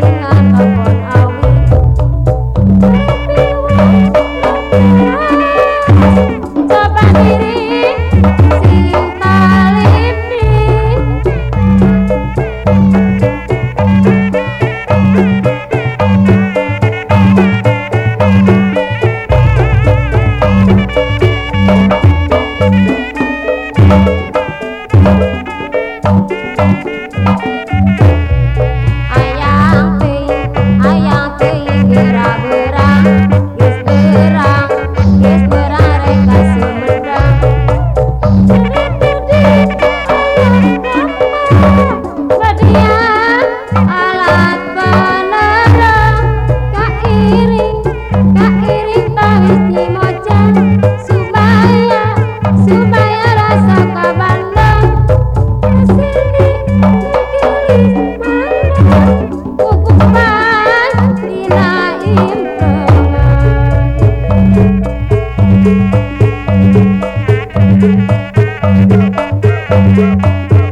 dejar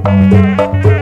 Kira-kira gak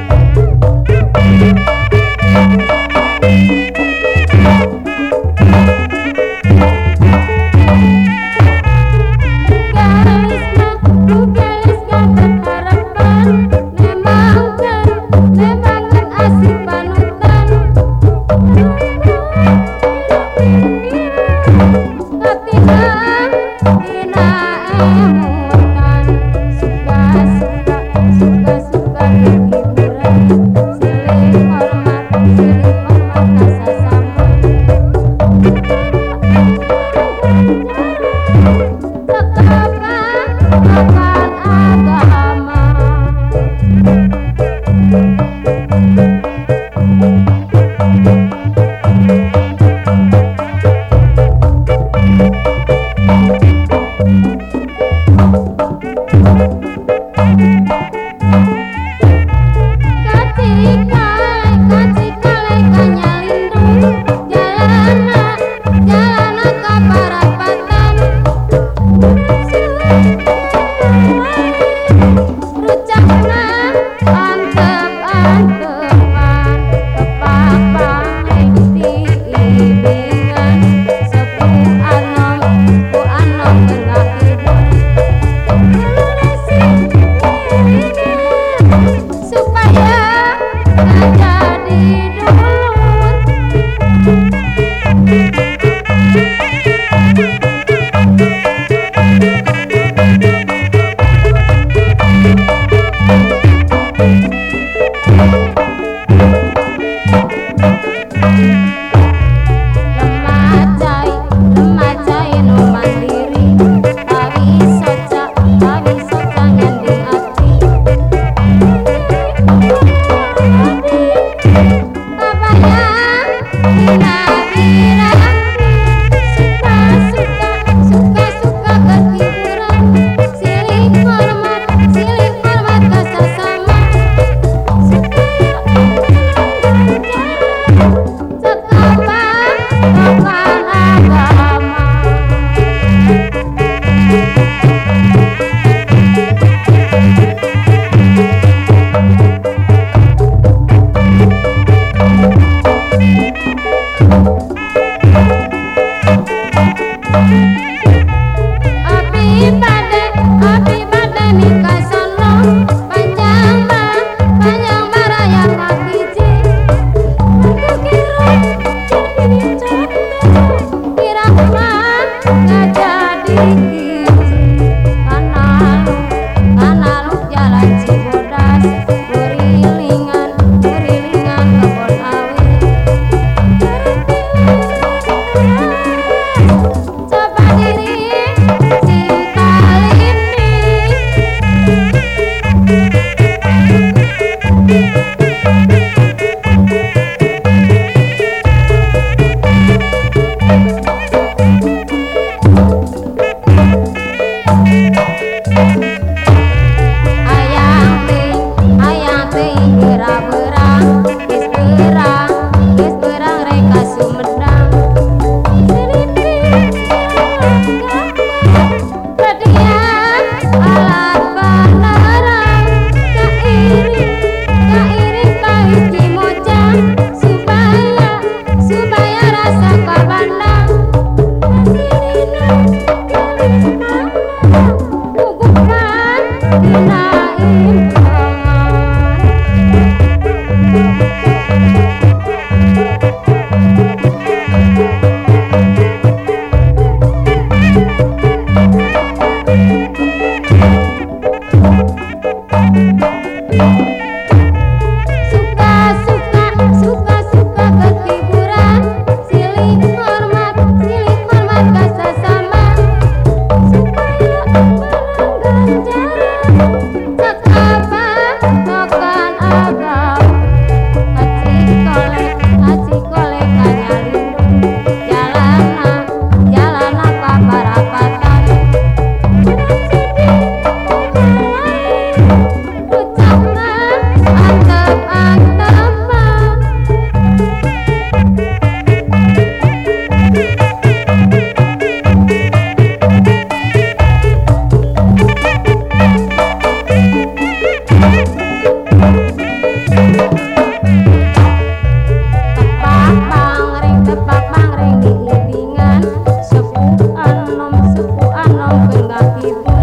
you.